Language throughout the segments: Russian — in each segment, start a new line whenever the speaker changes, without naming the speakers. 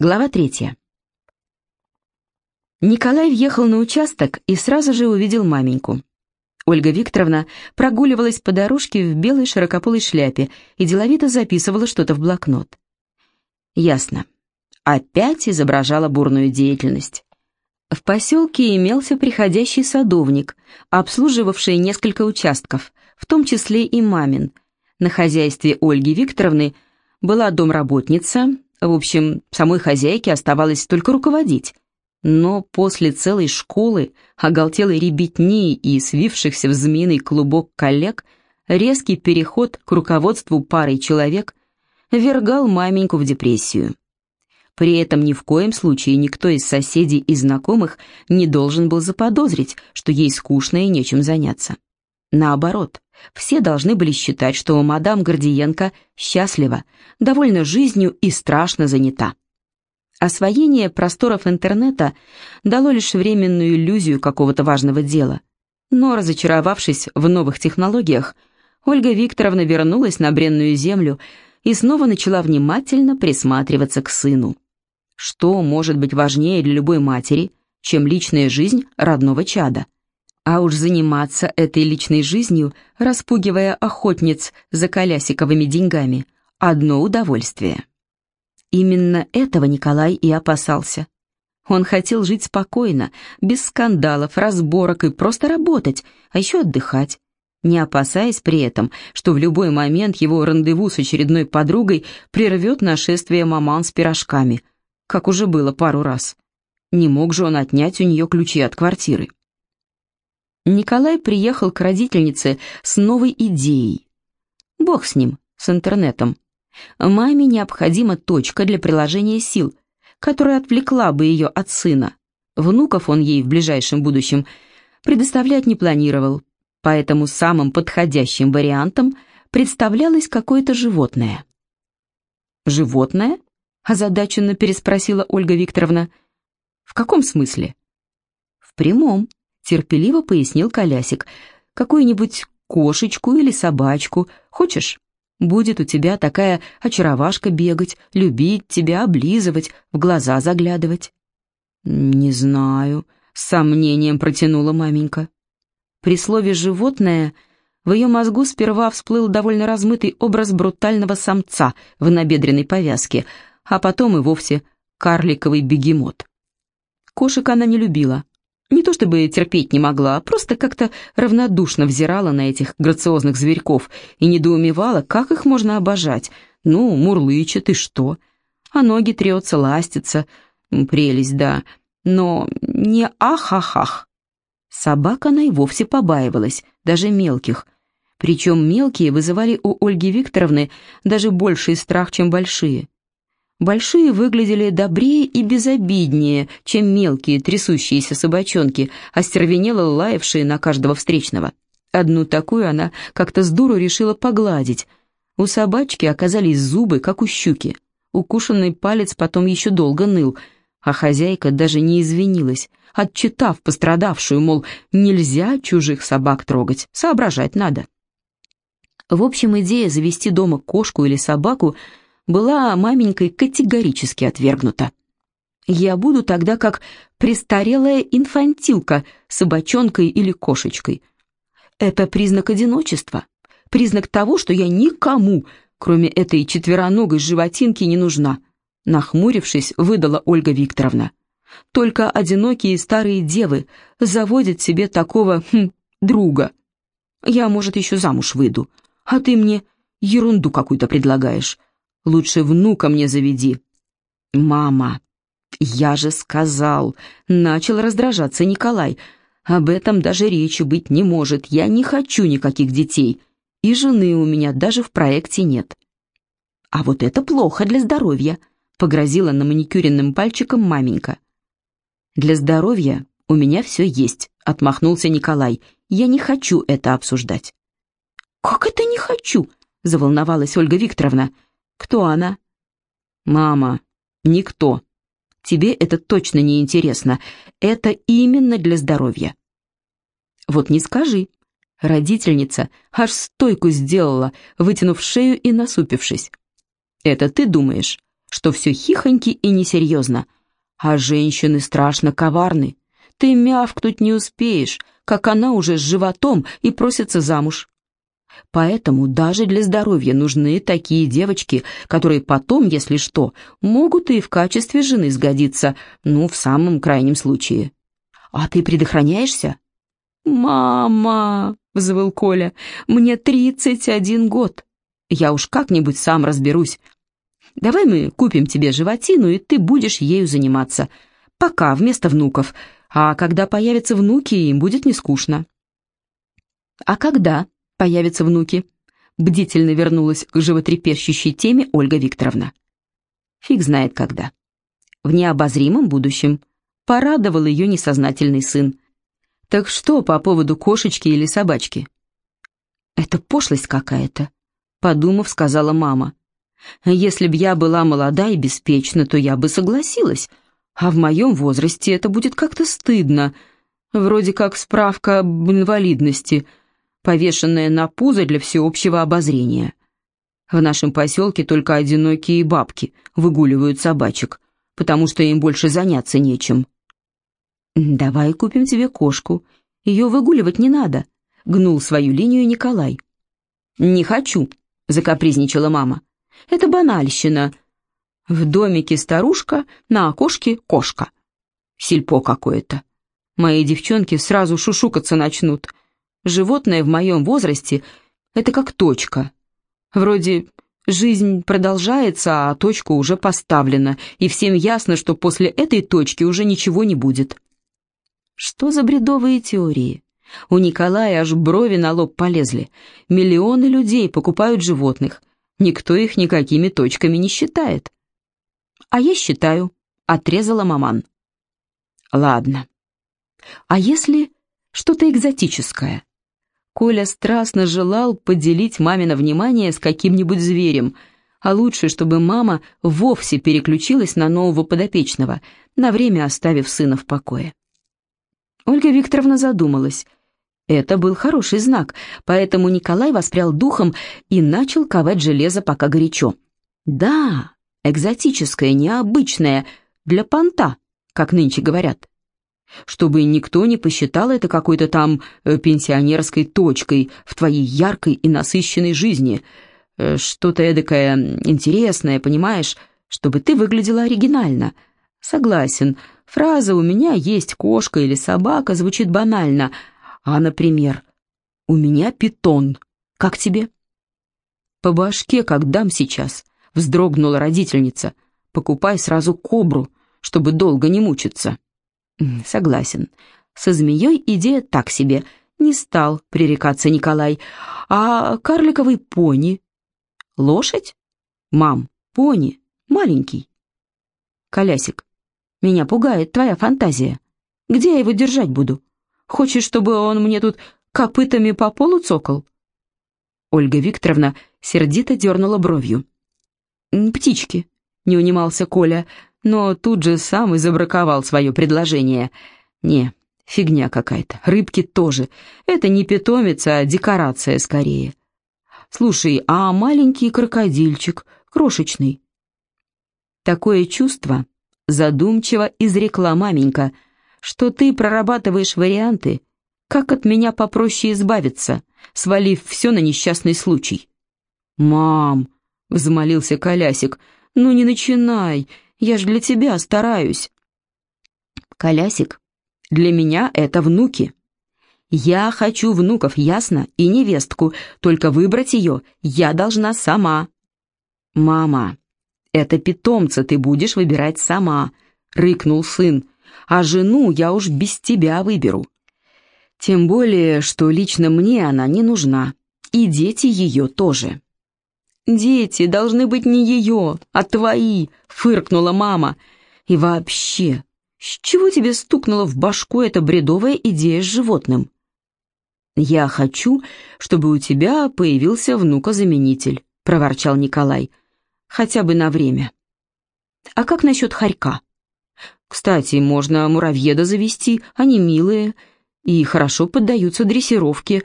Глава третья. Николай въехал на участок и сразу же увидел маменьку. Ольга Викторовна прогуливалась по дорожке в белой широкополой шляпе и деловито записывала что-то в блокнот. Ясно. Опять изображала бурную деятельность. В поселке имелся приходящий садовник, обслуживавший несколько участков, в том числе и мамин. На хозяйстве Ольги Викторовны была домработница, в общем, самой хозяйке оставалось только руководить. Но после целой школы, оголтелой ребятни и свившихся в змеиный клубок коллег, резкий переход к руководству парой человек вергал маменьку в депрессию. При этом ни в коем случае никто из соседей и знакомых не должен был заподозрить, что ей скучно и нечем заняться. Наоборот, все должны были считать, что мадам Гордиенко счастлива, довольна жизнью и страшно занята. Освоение просторов интернета дало лишь временную иллюзию какого-то важного дела. Но, разочаровавшись в новых технологиях, Ольга Викторовна вернулась на бренную землю и снова начала внимательно присматриваться к сыну. Что может быть важнее для любой матери, чем личная жизнь родного чада? А уж заниматься этой личной жизнью, распугивая охотниц за колясиковыми деньгами, одно удовольствие. Именно этого Николай и опасался. Он хотел жить спокойно, без скандалов, разборок и просто работать, а еще отдыхать, не опасаясь при этом, что в любой момент его рандеву с очередной подругой прервет нашествие маман с пирожками, как уже было пару раз. Не мог же он отнять у нее ключи от квартиры. Николай приехал к родительнице с новой идеей. Бог с ним, с интернетом. Маме необходима точка для приложения сил, которая отвлекла бы ее от сына. Внуков он ей в ближайшем будущем предоставлять не планировал, поэтому самым подходящим вариантом представлялось какое-то животное. «Животное?» – озадаченно переспросила Ольга Викторовна. «В каком смысле?» «В прямом», терпеливо пояснил Колясик. «Какую-нибудь кошечку или собачку. Хочешь? Будет у тебя такая очаровашка бегать, любить тебя, облизывать, в глаза заглядывать». «Не знаю», — с сомнением протянула маменька. При слове «животное» в ее мозгу сперва всплыл довольно размытый образ брутального самца в набедренной повязке, а потом и вовсе карликовый бегемот. Кошек она не любила, не то чтобы терпеть не могла, а просто как-то равнодушно взирала на этих грациозных зверьков и недоумевала, как их можно обожать. Ну, мурлычет и что? А ноги трется, ластится. Прелесть, да. Но не ах-ах-ах. Собак она и вовсе побаивалась, даже мелких. Причем мелкие вызывали у Ольги Викторовны даже больший страх, чем большие. Большие выглядели добрее и безобиднее, чем мелкие трясущиеся собачонки, остервенело лаявшие на каждого встречного. Одну такую она как-то с дуру решила погладить. У собачки оказались зубы, как у щуки. Укушенный палец потом еще долго ныл, а хозяйка даже не извинилась, отчитав пострадавшую, мол, нельзя чужих собак трогать, соображать надо. В общем, идея завести дома кошку или собаку – была маменькой категорически отвергнута. Я буду тогда как престарелая инфантилка с собачонкой или кошечкой. Это признак одиночества, признак того, что я никому, кроме этой четвероногой животинки, не нужна. Нахмурившись, выдала Ольга Викторовна. Только одинокие старые девы заводят себе такого, хм, друга. Я, может, еще замуж выйду, а ты мне ерунду какую-то предлагаешь. Лучше внука мне заведи». «Мама, я же сказал!» Начал раздражаться Николай. «Об этом даже речи быть не может. Я не хочу никаких детей. И жены у меня даже в проекте нет». «А вот это плохо для здоровья», — погрозила на маникюренным пальчиком маменька. «Для здоровья у меня все есть», — отмахнулся Николай. «Я не хочу это обсуждать». «Как это не хочу?» — заволновалась Ольга Викторовна. Кто она? Мама, никто. Тебе это точно не интересно. Это именно для здоровья. Вот не скажи. Родительница аж стойку сделала, вытянув шею и насупившись. Это ты думаешь, что все хихоньки и несерьезно. А женщины страшно коварны. Ты мявкнуть не успеешь, как она уже с животом и просится замуж. Поэтому даже для здоровья нужны такие девочки, которые потом, если что, могут и в качестве жены сгодиться, ну, в самом крайнем случае. А ты предохраняешься? «Мама!» — взвыл Коля. «Мне тридцать один год. Я уж как-нибудь сам разберусь. Давай мы купим тебе животину, и ты будешь ею заниматься. Пока, вместо внуков. А когда появятся внуки, им будет не скучно». «А когда появятся внуки?» Бдительно вернулась к животрепещущей теме Ольга Викторовна. «Фиг знает когда. В необозримом будущем», — порадовал ее несознательный сын. «Так что по поводу кошечки или собачки?» «Это пошлость какая-то», — подумав, сказала мама. «Если б я была молода и беспечна, то я бы согласилась, а в моем возрасте это будет как-то стыдно, вроде как справка об инвалидности, повешенная на пузо для всеобщего обозрения. В нашем поселке только одинокие бабки выгуливают собачек, потому что им больше заняться нечем». «Давай купим тебе кошку. Ее выгуливать не надо», — гнул свою линию Николай. «Не хочу», — закапризничала мама. «Это банальщина. В домике старушка, на окошке кошка. Сельпо какое-то. Мои девчонки сразу шушукаться начнут. Животное в моем возрасте — это как точка. Вроде жизнь продолжается, а точка уже поставлена, и всем ясно, что после этой точки уже ничего не будет». Что за бредовые теории? У Николая аж брови на лоб полезли. Миллионы людей покупают животных. Никто их никакими точками не считает. А я считаю, отрезала маман. Ладно. А если что-то экзотическое? Коля страстно желал поделить мамино внимание с каким-нибудь зверем, а лучше, чтобы мама вовсе переключилась на нового подопечного, на время оставив сына в покое. Ольга Викторовна задумалась. Это был хороший знак, поэтому Николай воспрял духом и начал ковать железо пока горячо. Да, экзотическое, необычное, для понта, как нынче говорят. Чтобы никто не посчитал это какой-то там э, пенсионерской точкой в твоей яркой и насыщенной жизни. Э, что-то эдакое интересное, понимаешь, чтобы ты выглядела оригинально. Согласен, Фраза «у меня есть кошка» или «собака» звучит банально, а, например, «у меня питон». Как тебе? По башке, как дам сейчас, вздрогнула родительница. Покупай сразу кобру, чтобы долго не мучиться. Согласен. Со змеей идея так себе. Не стал пререкаться Николай. А карликовый пони? Лошадь? Мам, пони, маленький. Колясик, меня пугает твоя фантазия. Где я его держать буду? Хочешь, чтобы он мне тут копытами по полу цокал?» Ольга Викторовна сердито дернула бровью. «Птички», — не унимался Коля, но тут же сам и забраковал свое предложение. «Не, фигня какая-то, рыбки тоже. Это не питомец, а декорация скорее. Слушай, а маленький крокодильчик, крошечный?» Такое чувство, задумчиво изрекла маменька, что ты прорабатываешь варианты, как от меня попроще избавиться, свалив все на несчастный случай. «Мам!» — взмолился Колясик. «Ну не начинай, я ж для тебя стараюсь». «Колясик, для меня это внуки. Я хочу внуков, ясно, и невестку, только выбрать ее я должна сама». «Мама, «Это питомца ты будешь выбирать сама», — рыкнул сын. «А жену я уж без тебя выберу». Тем более, что лично мне она не нужна, и дети ее тоже. «Дети должны быть не ее, а твои», — фыркнула мама. «И вообще, с чего тебе стукнула в башку эта бредовая идея с животным?» «Я хочу, чтобы у тебя появился внукозаменитель», — проворчал Николай хотя бы на время. А как насчет хорька? Кстати, можно муравьеда завести, они милые и хорошо поддаются дрессировке.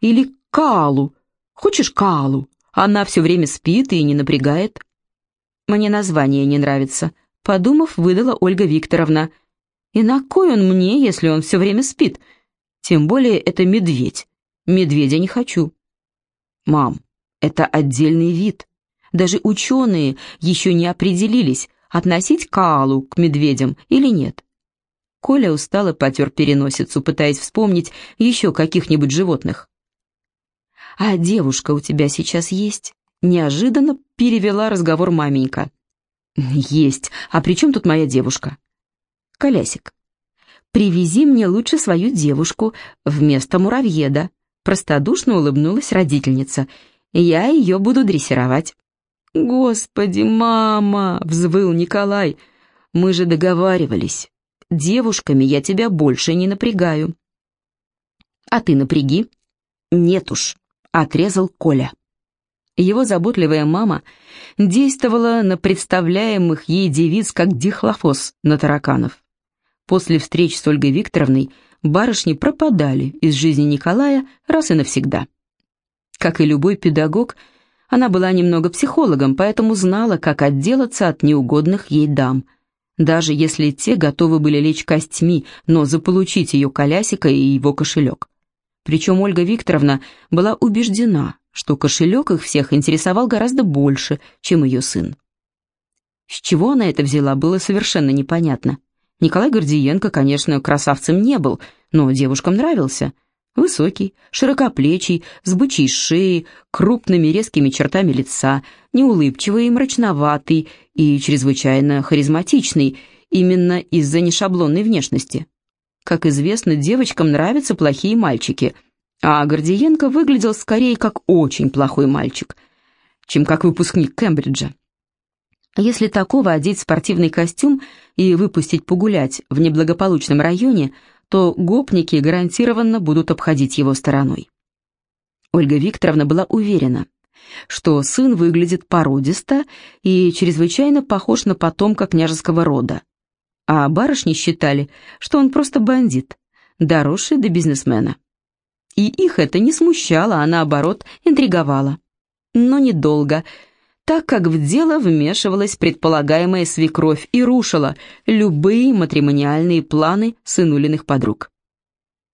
Или калу. Хочешь калу? Она все время спит и не напрягает. Мне название не нравится. Подумав, выдала Ольга Викторовна. И на кой он мне, если он все время спит? Тем более это медведь. Медведя не хочу. Мам, это отдельный вид. Даже ученые еще не определились, относить Каалу к медведям или нет. Коля устало потер переносицу, пытаясь вспомнить еще каких-нибудь животных. «А девушка у тебя сейчас есть?» Неожиданно перевела разговор маменька. «Есть. А при чем тут моя девушка?» «Колясик, привези мне лучше свою девушку вместо муравьеда», простодушно улыбнулась родительница. «Я ее буду дрессировать». «Господи, мама!» — взвыл Николай. «Мы же договаривались. Девушками я тебя больше не напрягаю». «А ты напряги». «Нет уж», — отрезал Коля. Его заботливая мама действовала на представляемых ей девиц как дихлофос на тараканов. После встреч с Ольгой Викторовной барышни пропадали из жизни Николая раз и навсегда. Как и любой педагог, она была немного психологом, поэтому знала, как отделаться от неугодных ей дам, даже если те готовы были лечь костьми, но заполучить ее колясика и его кошелек. Причем Ольга Викторовна была убеждена, что кошелек их всех интересовал гораздо больше, чем ее сын. С чего она это взяла, было совершенно непонятно. Николай Гордиенко, конечно, красавцем не был, но девушкам нравился. Высокий, широкоплечий, с бычьей шеей, крупными резкими чертами лица, неулыбчивый и мрачноватый, и чрезвычайно харизматичный, именно из-за нешаблонной внешности. Как известно, девочкам нравятся плохие мальчики, а Гордиенко выглядел скорее как очень плохой мальчик, чем как выпускник Кембриджа. Если такого одеть спортивный костюм и выпустить погулять в неблагополучном районе – то гопники гарантированно будут обходить его стороной. Ольга Викторовна была уверена, что сын выглядит породисто и чрезвычайно похож на потомка княжеского рода, а барышни считали, что он просто бандит, доросший до бизнесмена. И их это не смущало, а наоборот интриговало. Но недолго – так как в дело вмешивалась предполагаемая свекровь и рушила любые матримониальные планы сынулиных подруг.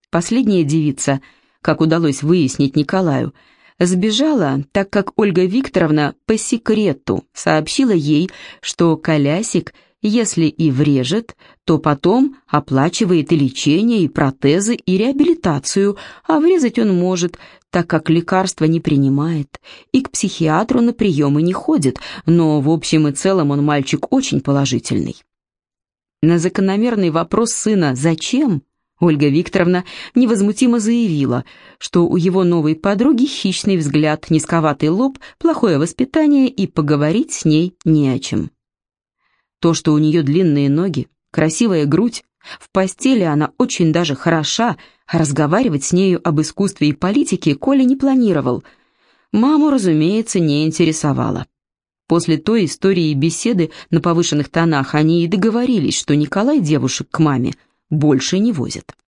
Последняя девица, как удалось выяснить Николаю, сбежала, так как Ольга Викторовна по секрету сообщила ей, что колясик, если и врежет, то потом оплачивает и лечение, и протезы, и реабилитацию, а врезать он может, так как лекарства не принимает и к психиатру на приемы не ходит, но в общем и целом он мальчик очень положительный. На закономерный вопрос сына «Зачем?» Ольга Викторовна невозмутимо заявила, что у его новой подруги хищный взгляд, низковатый лоб, плохое воспитание и поговорить с ней не о чем. То, что у нее длинные ноги, красивая грудь, в постели она очень даже хороша, а разговаривать с нею об искусстве и политике Коля не планировал. Маму, разумеется, не интересовало. После той истории и беседы на повышенных тонах они и договорились, что Николай девушек к маме больше не возит.